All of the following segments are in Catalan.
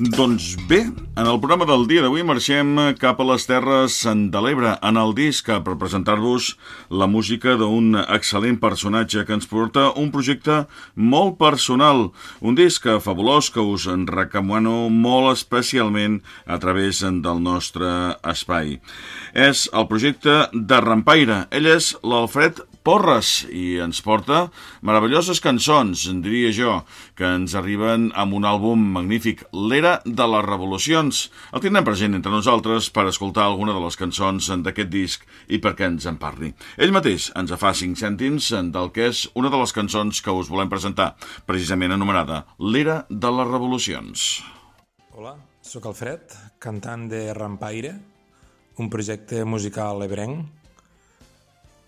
Doncs bé, en el programa del dia d'avui marxem cap a les Terres de l'Ebre en el disc per presentar-vos la música d'un excel·lent personatge que ens porta un projecte molt personal, un disc fabulós que us en recomano molt especialment a través del nostre espai. És el projecte de Rampaire. Ell és l'Alfred Porres i ens porta meravelloses cançons, diria jo, que ens arriben amb un àlbum magnífic, l'Era de les Revolucions. El tindrem present entre nosaltres per escoltar alguna de les cançons d'aquest disc i perquè ens en parli. Ell mateix ens fa 5 cèntims del que és una de les cançons que us volem presentar, precisament anomenada l'Era de les Revolucions. Hola, sóc Alfred, cantant de Rampaire, un projecte musical ebrenc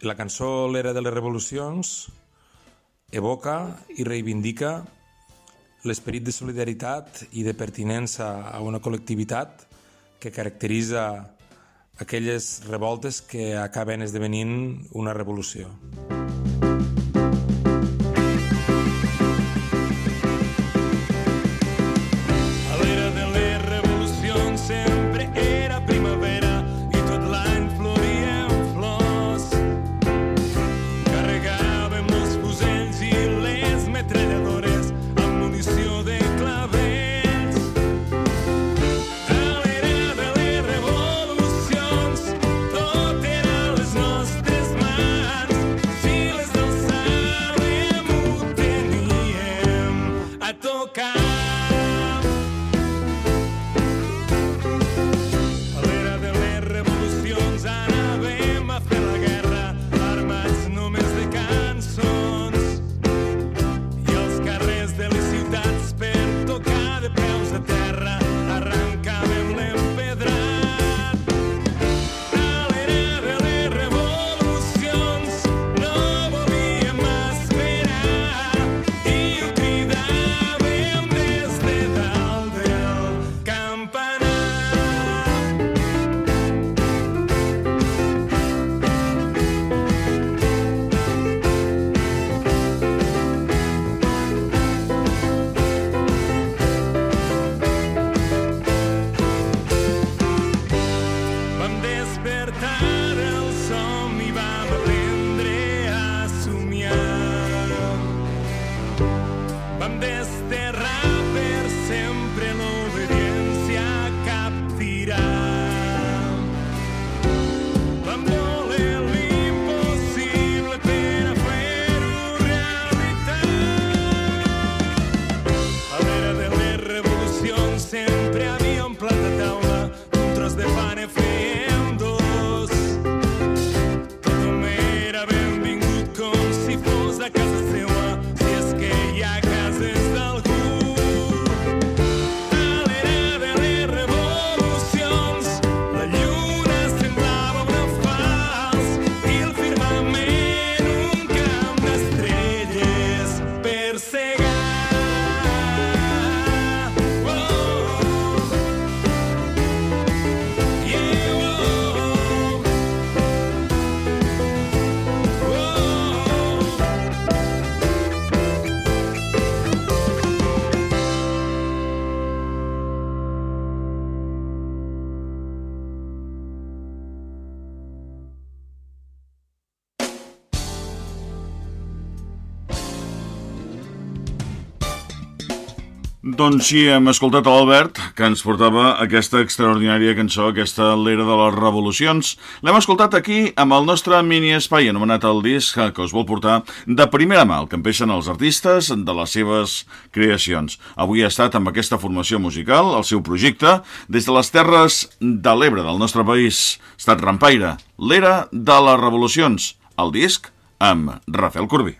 la cançó L'era de les revolucions evoca i reivindica l'esperit de solidaritat i de pertinença a una col·lectivitat que caracteritza aquelles revoltes que acaben esdevenint una revolució. van desde Doncs sí, hem escoltat l'Albert, que ens portava aquesta extraordinària cançó, aquesta l'era de les revolucions. L'hem escoltat aquí amb el nostre mini-espai anomenat el disc, que us vol portar de primera mà el que empeixen els artistes de les seves creacions. Avui ha estat amb aquesta formació musical, el seu projecte, des de les terres de l'Ebre del nostre país. Estat Rampaire, l'era de les revolucions, el disc amb Rafael Corbí.